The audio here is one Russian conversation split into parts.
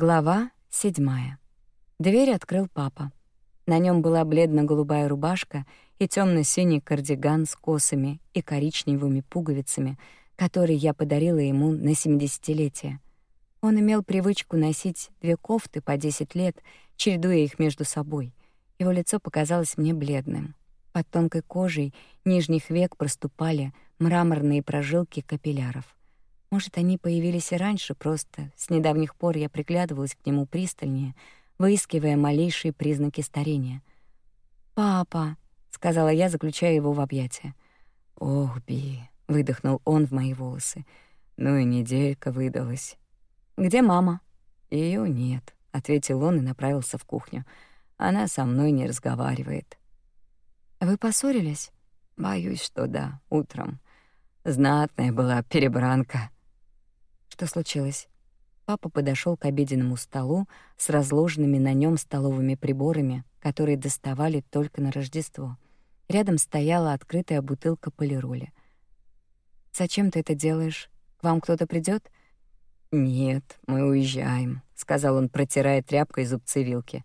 Глава седьмая. Дверь открыл папа. На нем была бледно-голубая рубашка и темно синий кардиган с косами и коричневыми пуговицами, который я подарила ему на семидесятилетие. Он имел привычку носить две кофты по 10 лет, чередуя их между собой. Его лицо показалось мне бледным. Под тонкой кожей нижних век проступали мраморные прожилки капилляров. Может, они появились и раньше, просто с недавних пор я приглядывалась к нему пристальнее, выискивая малейшие признаки старения. «Папа», — сказала я, заключая его в объятия. «Ох, Би», — выдохнул он в мои волосы. «Ну и неделька выдалась». «Где мама?» Ее нет», — ответил он и направился в кухню. «Она со мной не разговаривает». «Вы поссорились?» «Боюсь, что да, утром. Знатная была перебранка». Что случилось? Папа подошел к обеденному столу с разложенными на нем столовыми приборами, которые доставали только на Рождество. Рядом стояла открытая бутылка полироли. «Зачем ты это делаешь? К вам кто-то придет? «Нет, мы уезжаем», — сказал он, протирая тряпкой зубцы вилки.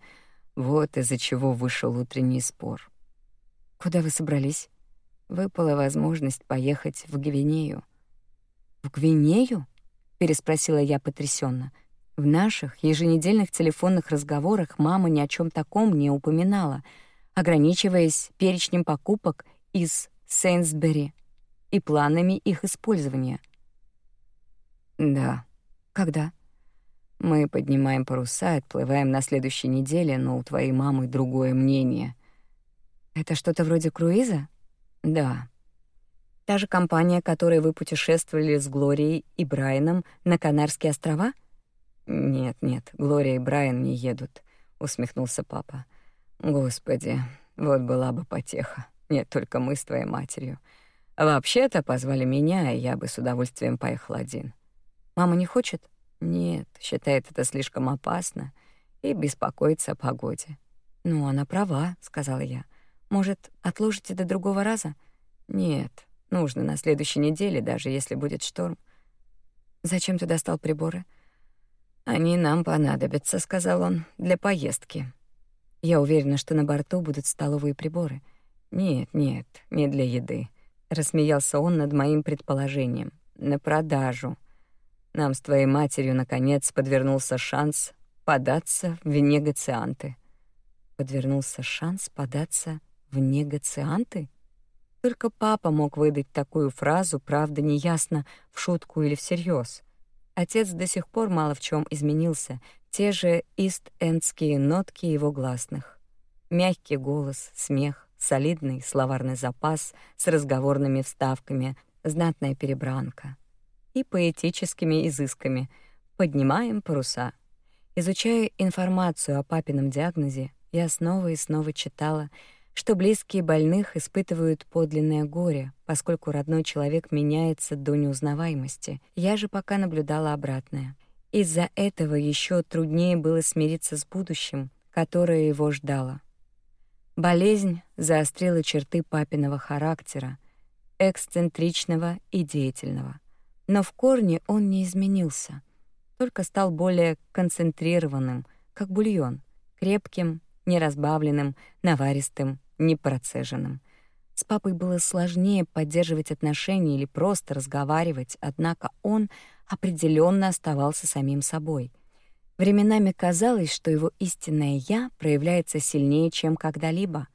«Вот из-за чего вышел утренний спор». «Куда вы собрались?» «Выпала возможность поехать в Гвинею». «В Гвинею?» Переспросила я потрясенно. В наших еженедельных телефонных разговорах мама ни о чем таком не упоминала, ограничиваясь перечнем покупок из Сейнсбери и планами их использования. Да. Когда? Мы поднимаем паруса и отплываем на следующей неделе, но у твоей мамы другое мнение. Это что-то вроде круиза? Да. Та же компания, которой вы путешествовали с Глорией и Брайаном на Канарские острова? Нет, нет, Глория и Брайан не едут, усмехнулся папа. Господи, вот была бы потеха. Нет, только мы с твоей матерью. Вообще-то позвали меня, и я бы с удовольствием поехал один. Мама не хочет? Нет, считает это слишком опасно и беспокоится о погоде. Ну, она права, сказала я. Может, отложите до другого раза? Нет, Нужно на следующей неделе, даже если будет шторм. Зачем ты достал приборы? Они нам понадобятся, сказал он, для поездки. Я уверена, что на борту будут столовые приборы. Нет, нет, не для еды, рассмеялся он над моим предположением. На продажу. Нам с твоей матерью наконец подвернулся шанс податься в негацианты. Подвернулся шанс податься в негацианты? Только папа мог выдать такую фразу, правда, неясно, в шутку или всерьез. Отец до сих пор мало в чем изменился, те же ист-эндские нотки его гласных. Мягкий голос, смех, солидный словарный запас с разговорными вставками, знатная перебранка и поэтическими изысками. Поднимаем паруса. Изучая информацию о папином диагнозе, я снова и снова читала — что близкие больных испытывают подлинное горе, поскольку родной человек меняется до неузнаваемости. Я же пока наблюдала обратное. Из-за этого еще труднее было смириться с будущим, которое его ждало. Болезнь заострила черты папиного характера, эксцентричного и деятельного. Но в корне он не изменился, только стал более концентрированным, как бульон, крепким, неразбавленным, наваристым, непроцеженным. С папой было сложнее поддерживать отношения или просто разговаривать, однако он определенно оставался самим собой. Временами казалось, что его истинное «я» проявляется сильнее, чем когда-либо.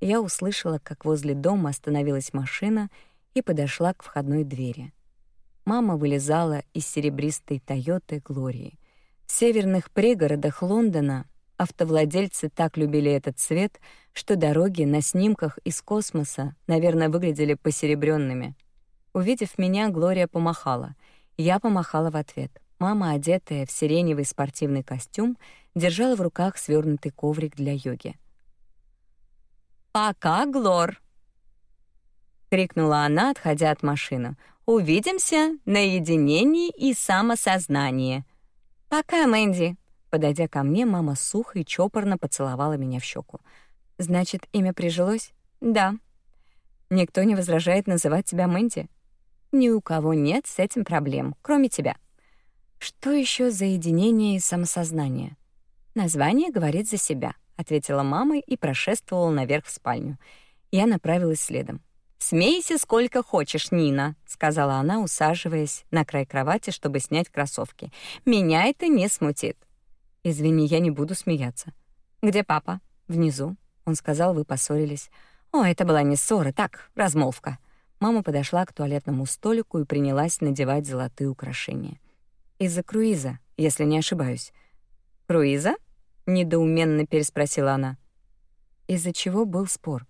Я услышала, как возле дома остановилась машина и подошла к входной двери. Мама вылезала из серебристой «Тойоты» Глории. В северных пригородах Лондона Автовладельцы так любили этот цвет, что дороги на снимках из космоса, наверное, выглядели посеребрёнными. Увидев меня, Глория помахала. Я помахала в ответ. Мама, одетая в сиреневый спортивный костюм, держала в руках свернутый коврик для йоги. «Пока, Глор!» — крикнула она, отходя от машины. «Увидимся на единении и самосознании». «Пока, Мэнди!» Подойдя ко мне, мама сухо и чопорно поцеловала меня в щеку. «Значит, имя прижилось?» «Да». «Никто не возражает называть тебя Мэнди?» «Ни у кого нет с этим проблем, кроме тебя». Что еще за единение и самосознание? Название говорит за себя, ответила мама и прошествовала наверх в спальню. Я направилась следом. «Смейся сколько хочешь, Нина», — сказала она, усаживаясь на край кровати, чтобы снять кроссовки. «Меня это не смутит». «Извини, я не буду смеяться». «Где папа?» «Внизу». Он сказал, вы поссорились. «О, это была не ссора, так, размолвка». Мама подошла к туалетному столику и принялась надевать золотые украшения. «Из-за круиза, если не ошибаюсь». «Круиза?» — недоуменно переспросила она. «Из-за чего был спор?»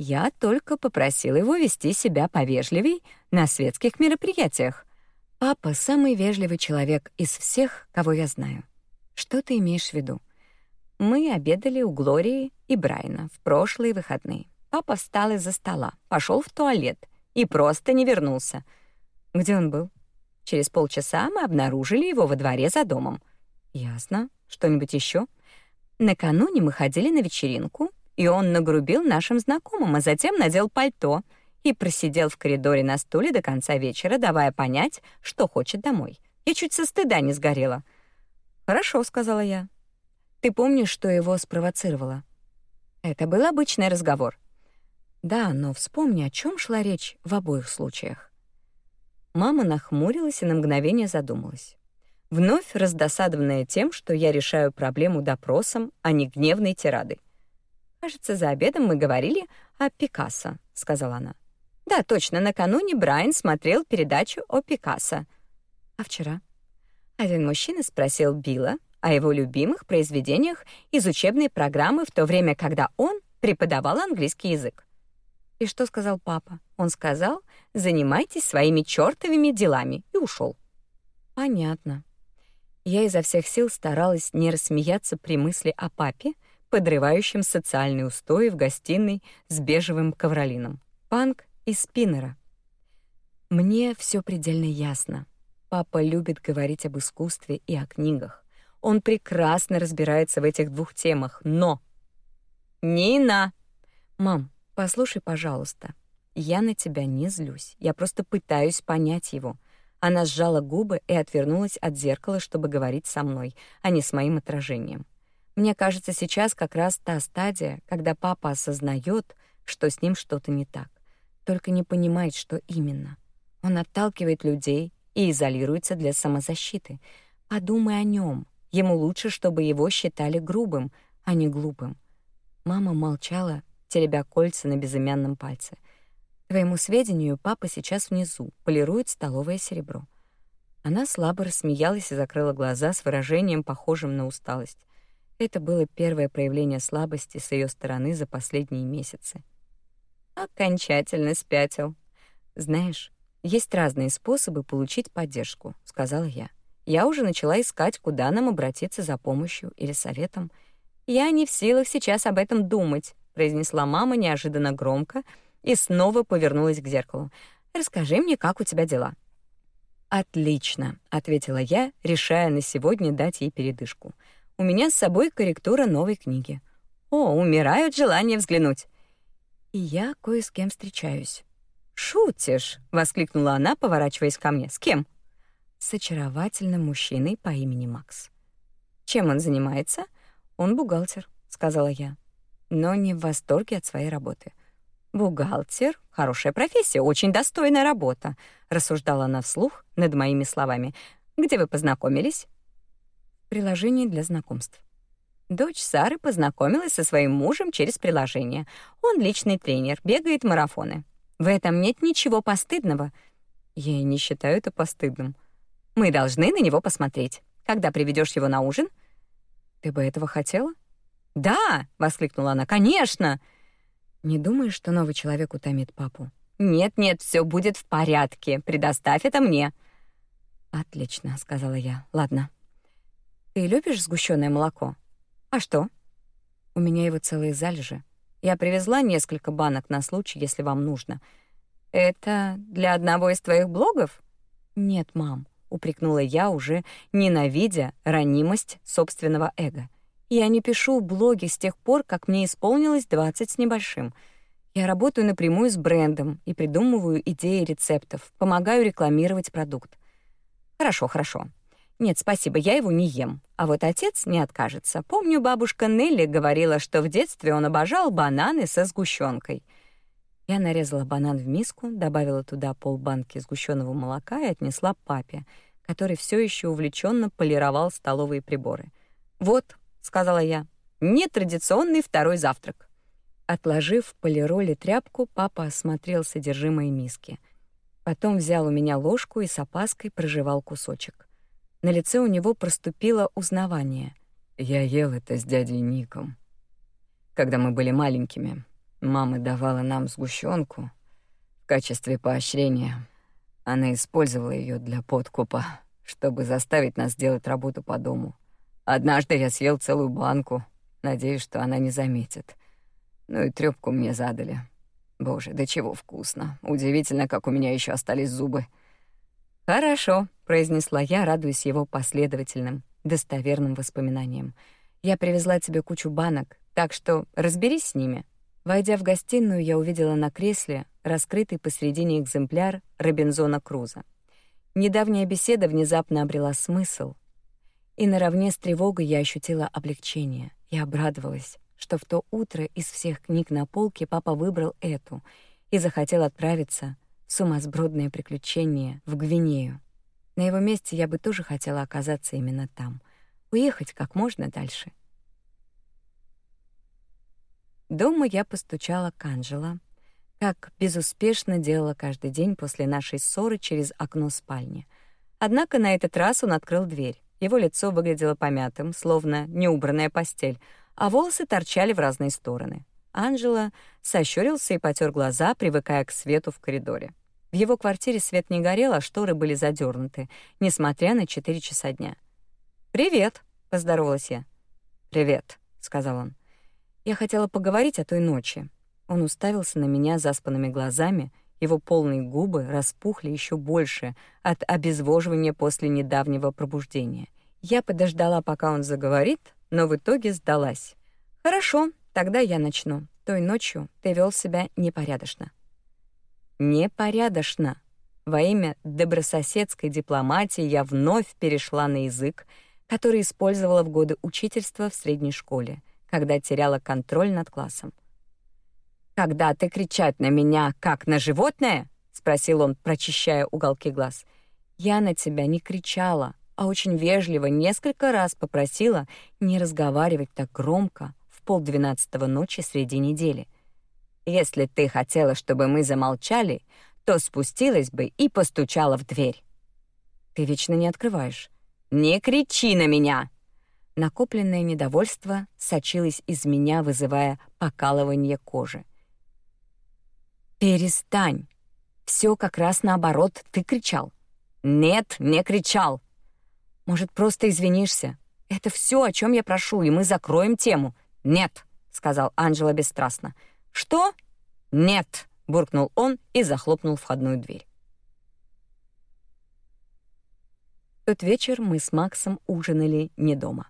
Я только попросил его вести себя повежливей на светских мероприятиях. Папа самый вежливый человек из всех, кого я знаю. Что ты имеешь в виду? Мы обедали у Глории и Брайана в прошлые выходные. Папа встал из-за стола, пошел в туалет и просто не вернулся. Где он был? Через полчаса мы обнаружили его во дворе за домом. Ясно. Что-нибудь еще? Накануне мы ходили на вечеринку, и он нагрубил нашим знакомым, а затем надел пальто и просидел в коридоре на стуле до конца вечера, давая понять, что хочет домой. Я чуть со стыда не сгорела. «Хорошо», — сказала я. «Ты помнишь, что его спровоцировало?» Это был обычный разговор. Да, но вспомни, о чем шла речь в обоих случаях. Мама нахмурилась и на мгновение задумалась. Вновь раздосадованная тем, что я решаю проблему допросом, а не гневной тирадой. «Кажется, за обедом мы говорили о Пикассо», — сказала она. «Да, точно, накануне Брайан смотрел передачу о Пикассо». «А вчера?» Один мужчина спросил Билла о его любимых произведениях из учебной программы в то время, когда он преподавал английский язык. И что сказал папа? Он сказал, занимайтесь своими чертовыми делами, и ушел. Понятно. Я изо всех сил старалась не рассмеяться при мысли о папе, подрывающим социальные устои в гостиной с бежевым ковролином. Панк и спиннера. Мне все предельно ясно. Папа любит говорить об искусстве и о книгах. Он прекрасно разбирается в этих двух темах, но... Нина! Мам, послушай, пожалуйста. Я на тебя не злюсь. Я просто пытаюсь понять его. Она сжала губы и отвернулась от зеркала, чтобы говорить со мной, а не с моим отражением. Мне кажется, сейчас как раз та стадия, когда папа осознает, что с ним что-то не так, только не понимает, что именно. Он отталкивает людей и изолируется для самозащиты. Подумай о нем. Ему лучше, чтобы его считали грубым, а не глупым. Мама молчала, теребя кольца на безымянном пальце. Твоему сведению, папа сейчас внизу, полирует столовое серебро. Она слабо рассмеялась и закрыла глаза с выражением, похожим на усталость. Это было первое проявление слабости с ее стороны за последние месяцы. Окончательно спятил. Знаешь, есть разные способы получить поддержку, сказала я. Я уже начала искать, куда нам обратиться за помощью или советом. Я не в силах сейчас об этом думать, произнесла мама неожиданно громко и снова повернулась к зеркалу. Расскажи мне, как у тебя дела? Отлично, ответила я, решая на сегодня дать ей передышку. У меня с собой корректура новой книги. О, умираю от желания взглянуть. И я кое с кем встречаюсь. Шутишь? воскликнула она, поворачиваясь ко мне. С кем? С очаровательным мужчиной по имени Макс. Чем он занимается? Он бухгалтер, сказала я, но не в восторге от своей работы. Бухгалтер хорошая профессия, очень достойная работа, рассуждала она вслух над моими словами. Где вы познакомились? Приложение для знакомств. Дочь Сары познакомилась со своим мужем через приложение. Он личный тренер, бегает марафоны. В этом нет ничего постыдного. Я и не считаю это постыдным. Мы должны на него посмотреть. Когда приведешь его на ужин? Ты бы этого хотела? Да, воскликнула она. Конечно. Не думаешь, что новый человек утомит папу? Нет, нет, все будет в порядке. Предоставь это мне. Отлично, сказала я. Ладно. Ты любишь сгущенное молоко? А что? У меня его целые залежи. Я привезла несколько банок на случай, если вам нужно. Это для одного из твоих блогов? Нет, мам, упрекнула я, уже ненавидя ранимость собственного эго. Я не пишу блоги с тех пор, как мне исполнилось 20 с небольшим. Я работаю напрямую с брендом и придумываю идеи рецептов, помогаю рекламировать продукт. Хорошо, хорошо. Нет, спасибо, я его не ем. А вот отец не откажется. Помню, бабушка Нелли говорила, что в детстве он обожал бананы со сгущенкой. Я нарезала банан в миску, добавила туда полбанки сгущенного молока и отнесла папе, который все еще увлеченно полировал столовые приборы. «Вот», — сказала я, — «нетрадиционный второй завтрак». Отложив в полироле тряпку, папа осмотрел содержимое миски. Потом взял у меня ложку и с опаской прожевал кусочек. На лице у него проступило узнавание. «Я ел это с дядей Ником. Когда мы были маленькими, Мама давала нам сгущенку в качестве поощрения. Она использовала ее для подкупа, чтобы заставить нас делать работу по дому. Однажды я съел целую банку, надеюсь, что она не заметит. Ну и трёпку мне задали. Боже, да чего вкусно. Удивительно, как у меня еще остались зубы. «Хорошо», — произнесла я, радуясь его последовательным, достоверным воспоминаниям. «Я привезла тебе кучу банок, так что разберись с ними. Войдя в гостиную, я увидела на кресле раскрытый посредине экземпляр Робинзона Круза. Недавняя беседа внезапно обрела смысл, и наравне с тревогой я ощутила облегчение. Я обрадовалась, что в то утро из всех книг на полке папа выбрал эту и захотел отправиться сумасбродное приключение в Гвинею. На его месте я бы тоже хотела оказаться именно там, уехать как можно дальше. Дома я постучала к Анжела, как безуспешно делала каждый день после нашей ссоры через окно спальни. Однако на этот раз он открыл дверь. Его лицо выглядело помятым, словно неубранная постель, а волосы торчали в разные стороны. Анжела сощурился и потер глаза, привыкая к свету в коридоре. В его квартире свет не горел, а шторы были задернуты, несмотря на 4 часа дня. «Привет», — поздоровалась я. «Привет», — сказал он. Я хотела поговорить о той ночи. Он уставился на меня заспанными глазами, его полные губы распухли еще больше от обезвоживания после недавнего пробуждения. Я подождала, пока он заговорит, но в итоге сдалась. «Хорошо, тогда я начну. Той ночью ты вел себя непорядочно». «Непорядочно». Во имя добрососедской дипломатии я вновь перешла на язык, который использовала в годы учительства в средней школе — когда теряла контроль над классом. «Когда ты кричать на меня, как на животное?» — спросил он, прочищая уголки глаз. «Я на тебя не кричала, а очень вежливо несколько раз попросила не разговаривать так громко полдвенадцатого ночи среди недели. Если ты хотела, чтобы мы замолчали, то спустилась бы и постучала в дверь. Ты вечно не открываешь. Не кричи на меня!» Накопленное недовольство сочилось из меня, вызывая покалывание кожи. «Перестань! Все как раз наоборот, ты кричал». «Нет, не кричал!» «Может, просто извинишься? Это все, о чем я прошу, и мы закроем тему». «Нет», — сказал Анжела бесстрастно. «Что?» «Нет», — буркнул он и захлопнул входную дверь. тот вечер мы с Максом ужинали не дома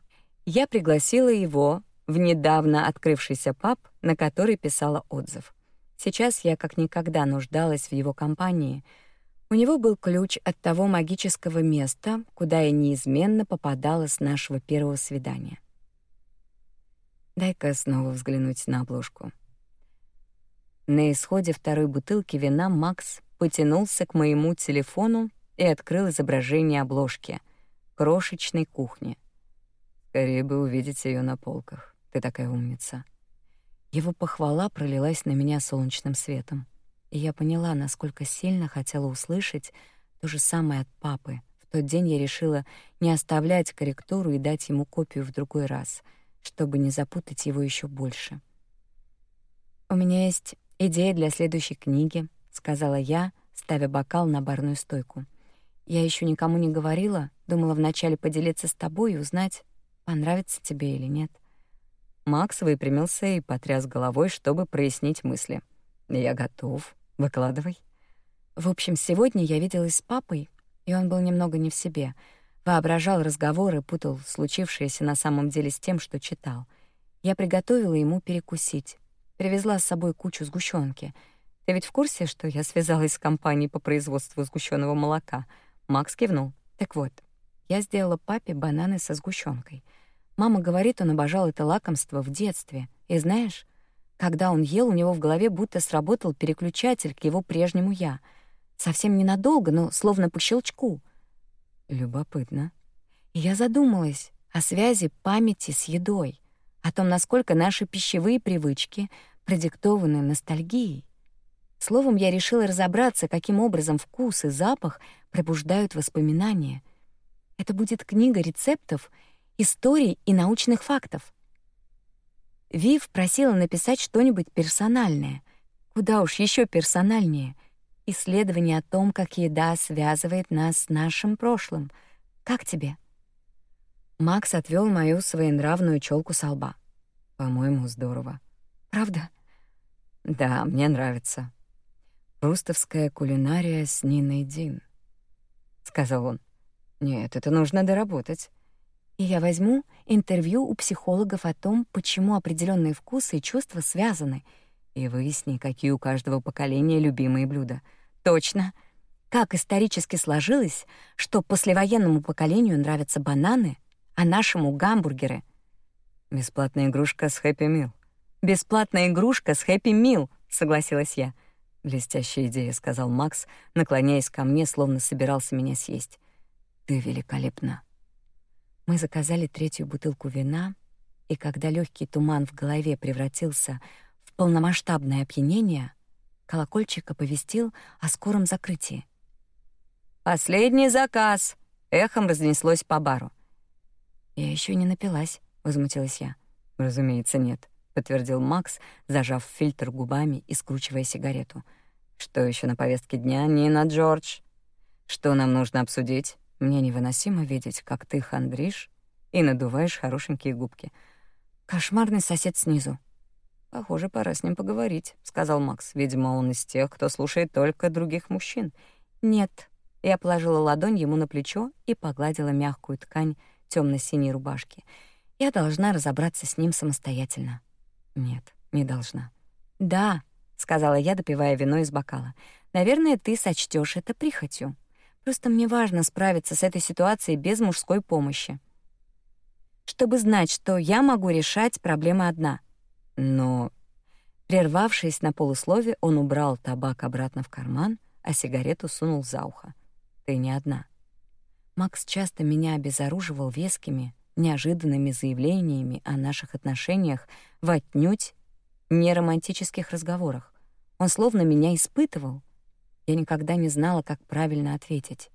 я пригласила его в недавно открывшийся паб, на который писала отзыв. Сейчас я как никогда нуждалась в его компании. У него был ключ от того магического места, куда я неизменно попадала с нашего первого свидания. Дай-ка снова взглянуть на обложку. На исходе второй бутылки вина Макс потянулся к моему телефону и открыл изображение обложки крошечной кухни — Скорее бы увидеть ее на полках. Ты такая умница. Его похвала пролилась на меня солнечным светом, и я поняла, насколько сильно хотела услышать то же самое от папы. В тот день я решила не оставлять корректуру и дать ему копию в другой раз, чтобы не запутать его еще больше. У меня есть идея для следующей книги, сказала я, ставя бокал на барную стойку. Я еще никому не говорила, думала вначале поделиться с тобой и узнать, понравится тебе или нет. Макс выпрямился и потряс головой, чтобы прояснить мысли. Я готов. Выкладывай. В общем, сегодня я виделась с папой, и он был немного не в себе. Воображал разговоры, путал случившееся на самом деле с тем, что читал. Я приготовила ему перекусить. Привезла с собой кучу сгущенки. Ты ведь в курсе, что я связалась с компанией по производству сгущенного молока? Макс кивнул. Так вот, Я сделала папе бананы со сгущенкой. Мама говорит, он обожал это лакомство в детстве. И знаешь, когда он ел, у него в голове будто сработал переключатель к его прежнему «я». Совсем ненадолго, но словно по щелчку. Любопытно. Я задумалась о связи памяти с едой, о том, насколько наши пищевые привычки продиктованы ностальгией. Словом, я решила разобраться, каким образом вкус и запах пробуждают воспоминания. Это будет книга рецептов, историй и научных фактов. Вив просила написать что-нибудь персональное. Куда уж еще персональнее. Исследование о том, как еда связывает нас с нашим прошлым. Как тебе? Макс отвел мою своенравную челку с лба. По-моему, здорово. Правда? Да, мне нравится. Рустовская кулинария с Ниной Дин, сказал он. Нет, это нужно доработать. И я возьму интервью у психологов о том, почему определенные вкусы и чувства связаны, и выясни, какие у каждого поколения любимые блюда. Точно. Как исторически сложилось, что послевоенному поколению нравятся бананы, а нашему гамбургеры. Бесплатная игрушка с Happy Meal. Бесплатная игрушка с Happy Meal, согласилась я. «Блестящая идея», — сказал Макс, наклоняясь ко мне, словно собирался меня съесть. «Ты великолепна». Мы заказали третью бутылку вина, и когда легкий туман в голове превратился в полномасштабное опьянение, колокольчик оповестил о скором закрытии. «Последний заказ!» — эхом разнеслось по бару. «Я еще не напилась», — возмутилась я. «Разумеется, нет», подтвердил Макс, зажав фильтр губами и скручивая сигарету. Что еще на повестке дня, Нина Джордж? Что нам нужно обсудить? Мне невыносимо видеть, как ты хандришь и надуваешь хорошенькие губки. Кошмарный сосед снизу. Похоже, пора с ним поговорить, сказал Макс. Видимо, он из тех, кто слушает только других мужчин. Нет. Я положила ладонь ему на плечо и погладила мягкую ткань темно синей рубашки. Я должна разобраться с ним самостоятельно. Нет, не должна. Да, сказала я, допивая вино из бокала. Наверное, ты сочтешь это прихотью. Просто мне важно справиться с этой ситуацией без мужской помощи. Чтобы знать, что я могу решать проблемы одна. Но прервавшись на полуслове, он убрал табак обратно в карман, а сигарету сунул за ухо. Ты не одна. Макс часто меня обезоруживал вескими, неожиданными заявлениями о наших отношениях в отнюдь не романтических разговорах. Он словно меня испытывал. Я никогда не знала, как правильно ответить.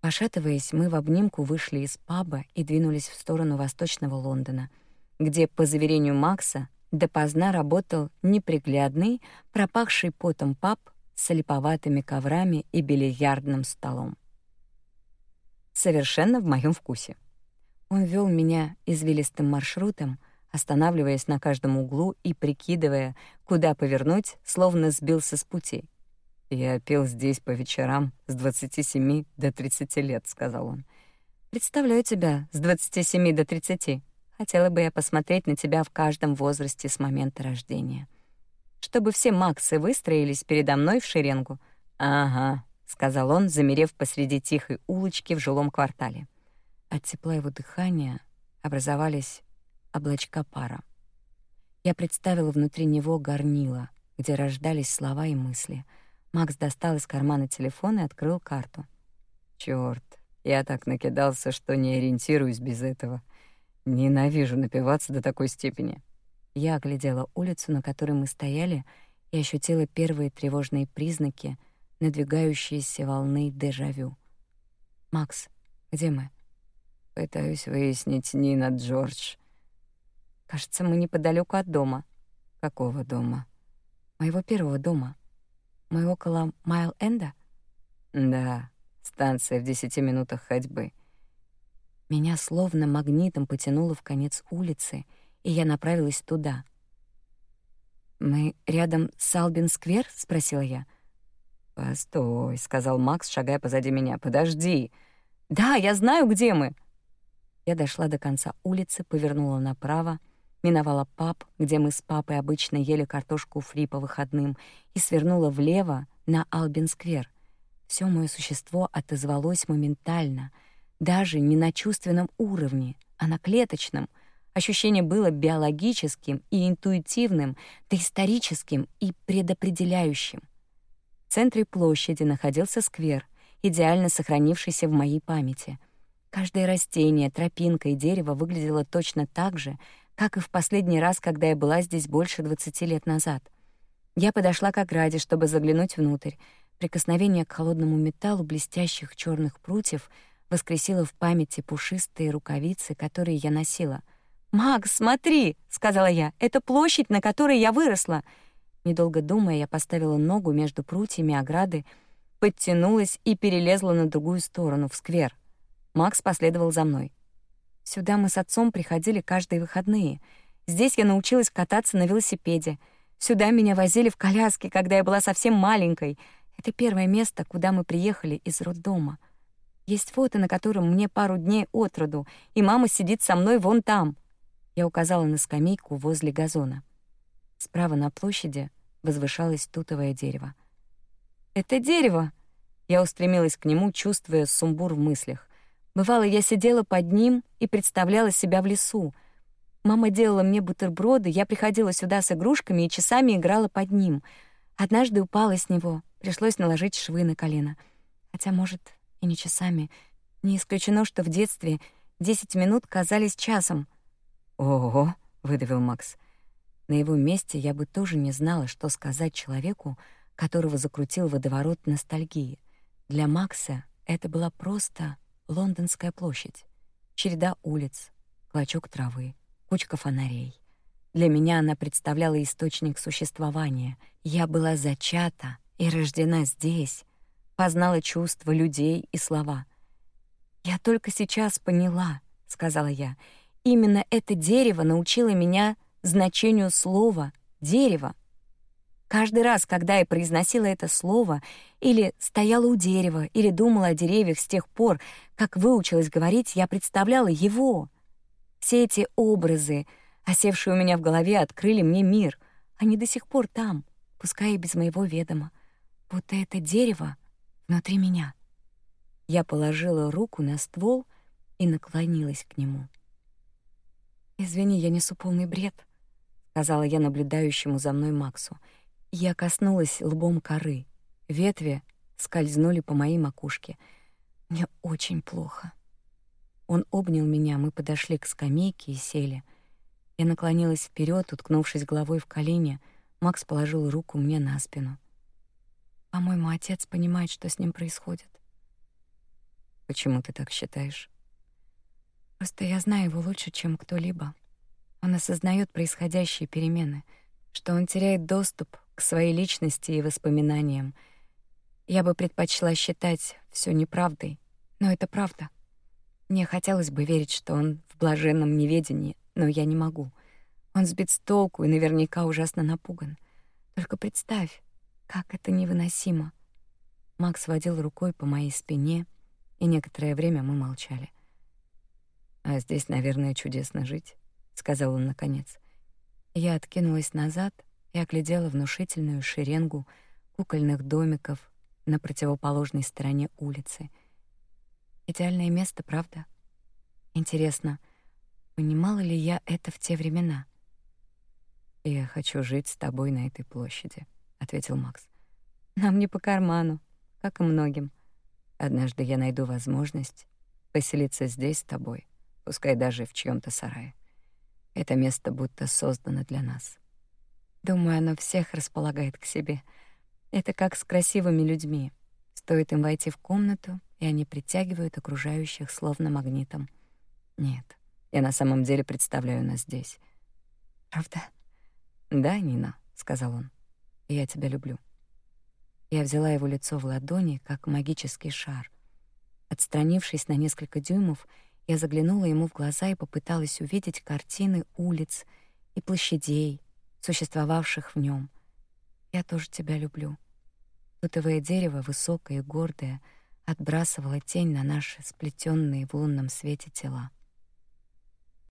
Пошатываясь, мы в обнимку вышли из паба и двинулись в сторону восточного Лондона, где, по заверению Макса, допоздна работал неприглядный, пропахший потом паб с липоватыми коврами и бильярдным столом. Совершенно в моем вкусе. Он вел меня извилистым маршрутом, останавливаясь на каждом углу и прикидывая, куда повернуть, словно сбился с пути. «Я пел здесь по вечерам с 27 до 30 лет», — сказал он. «Представляю тебя с 27 до 30. Хотела бы я посмотреть на тебя в каждом возрасте с момента рождения. Чтобы все Максы выстроились передо мной в шеренгу». «Ага», — сказал он, замерев посреди тихой улочки в жилом квартале. От тепла его дыхания образовались облачка пара. Я представила внутри него горнило, где рождались слова и мысли. Макс достал из кармана телефон и открыл карту. Чёрт, я так накидался, что не ориентируюсь без этого. Ненавижу напиваться до такой степени. Я оглядела улицу, на которой мы стояли, и ощутила первые тревожные признаки надвигающейся волны дежавю. «Макс, где мы?» Пытаюсь выяснить, Нина Джордж. Кажется, мы неподалеку от дома. Какого дома? Моего первого дома. Мы около Майл-Энда? Да, станция в десяти минутах ходьбы. Меня словно магнитом потянуло в конец улицы, и я направилась туда. «Мы рядом с Албин-сквер?» — спросила я. «Постой», — сказал Макс, шагая позади меня. «Подожди». «Да, я знаю, где мы». Я дошла до конца улицы, повернула направо, миновала паб, где мы с папой обычно ели картошку фри по выходным, и свернула влево на Албин-сквер. Всё моё существо отозвалось моментально. Даже не на чувственном уровне, а на клеточном. Ощущение было биологическим и интуитивным, доисторическим и предопределяющим. В центре площади находился сквер, идеально сохранившийся в моей памяти. Каждое растение, тропинка и дерево выглядело точно так же, как и в последний раз, когда я была здесь больше 20 лет назад. Я подошла к ограде, чтобы заглянуть внутрь. Прикосновение к холодному металлу блестящих черных прутьев воскресило в памяти пушистые рукавицы, которые я носила. «Макс, смотри!» — сказала я. «Это площадь, на которой я выросла!» Недолго думая, я поставила ногу между прутьями ограды, подтянулась и перелезла на другую сторону, в сквер. Макс последовал за мной. Сюда мы с отцом приходили каждые выходные. Здесь я научилась кататься на велосипеде. Сюда меня возили в коляске, когда я была совсем маленькой. Это первое место, куда мы приехали из роддома. Есть фото, на котором мне пару дней от роду, и мама сидит со мной вон там. Я указала на скамейку возле газона. Справа на площади возвышалось тутовое дерево. «Это дерево!» Я устремилась к нему, чувствуя сумбур в мыслях. Бывало, я сидела под ним и представляла себя в лесу. Мама делала мне бутерброды, я приходила сюда с игрушками и часами играла под ним. Однажды упала с него, пришлось наложить швы на колено. Хотя, может, и не часами. Не исключено, что в детстве десять минут казались часом. «Ого!» — выдавил Макс. На его месте я бы тоже не знала, что сказать человеку, которого закрутил водоворот ностальгии. Для Макса это была просто Лондонская площадь. Череда улиц, клочок травы, кучка фонарей. Для меня она представляла источник существования. Я была зачата и рождена здесь, познала чувства людей и слова. «Я только сейчас поняла», — сказала я, — «именно это дерево научило меня значению слова «дерево». Каждый раз, когда я произносила это слово, или стояла у дерева, или думала о деревьях с тех пор, как выучилась говорить, я представляла его. Все эти образы, осевшие у меня в голове, открыли мне мир. Они до сих пор там, пускай и без моего ведома. Будто это дерево внутри меня. Я положила руку на ствол и наклонилась к нему. «Извини, я несу полный бред», — сказала я наблюдающему за мной Максу — я коснулась лбом коры. Ветви скользнули по моей макушке. Мне очень плохо. Он обнял меня, мы подошли к скамейке и сели. Я наклонилась вперед, уткнувшись головой в колени. Макс положил руку мне на спину. По-моему, отец понимает, что с ним происходит. Почему ты так считаешь? Просто я знаю его лучше, чем кто-либо. Он осознает происходящие перемены, что он теряет доступ к своей личности и воспоминаниям. Я бы предпочла считать все неправдой, но это правда. Мне хотелось бы верить, что он в блаженном неведении, но я не могу. Он сбит с толку и наверняка ужасно напуган. Только представь, как это невыносимо. Макс водил рукой по моей спине, и некоторое время мы молчали. «А здесь, наверное, чудесно жить», — сказал он наконец. Я откинулась назад и оглядела внушительную шеренгу кукольных домиков на противоположной стороне улицы. Идеальное место, правда? Интересно, понимала ли я это в те времена? «Я хочу жить с тобой на этой площади», — ответил Макс. «Нам не по карману, как и многим. Однажды я найду возможность поселиться здесь с тобой, пускай даже в чьем то сарае. Это место будто создано для нас». Думаю, оно всех располагает к себе. Это как с красивыми людьми. Стоит им войти в комнату, и они притягивают окружающих словно магнитом. Нет, я на самом деле представляю нас здесь. Правда? Да, Нина, сказал он. Я тебя люблю. Я взяла его лицо в ладони, как магический шар. Отстранившись на несколько дюймов, я заглянула ему в глаза и попыталась увидеть картины улиц и площадей, существовавших в нем. Я тоже тебя люблю. Тутовое дерево, высокое и гордое, отбрасывало тень на наши сплетенные в лунном свете тела.